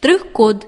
штрих-код